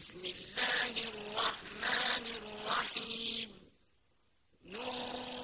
بسم الله الرحمن الرحيم. نون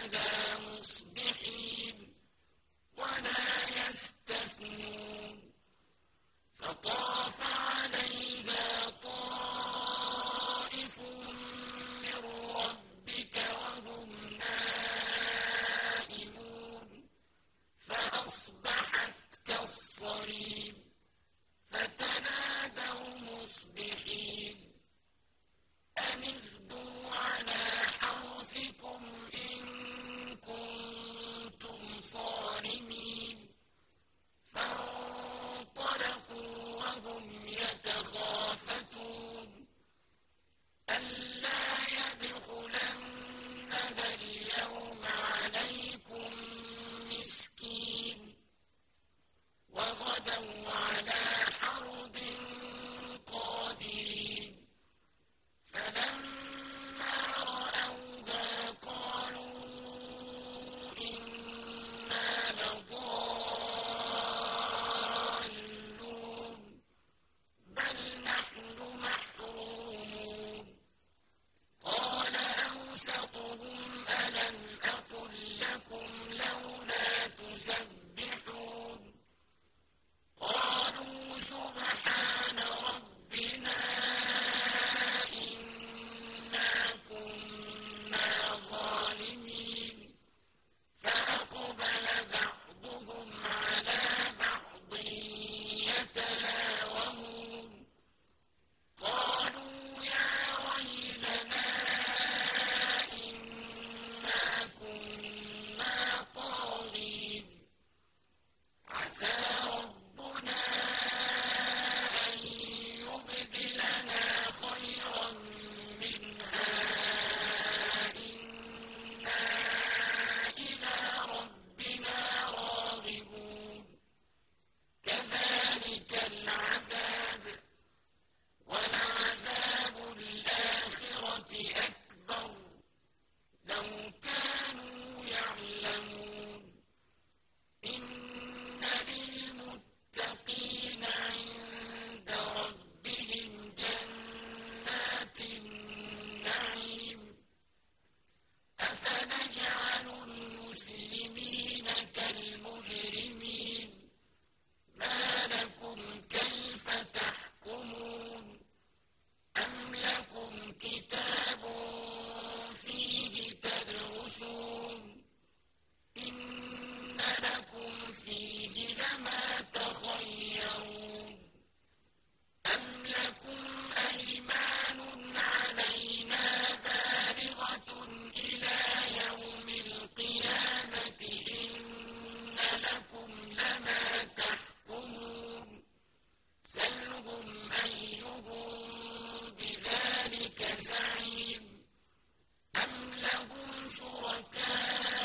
على مصبحين سلهم أيهم بذلك زعيم أم لهم شركاء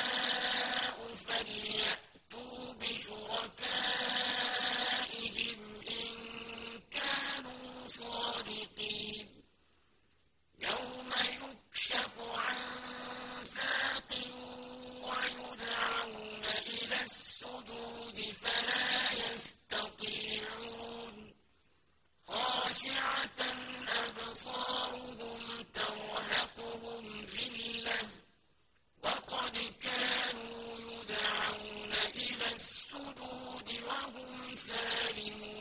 سالمون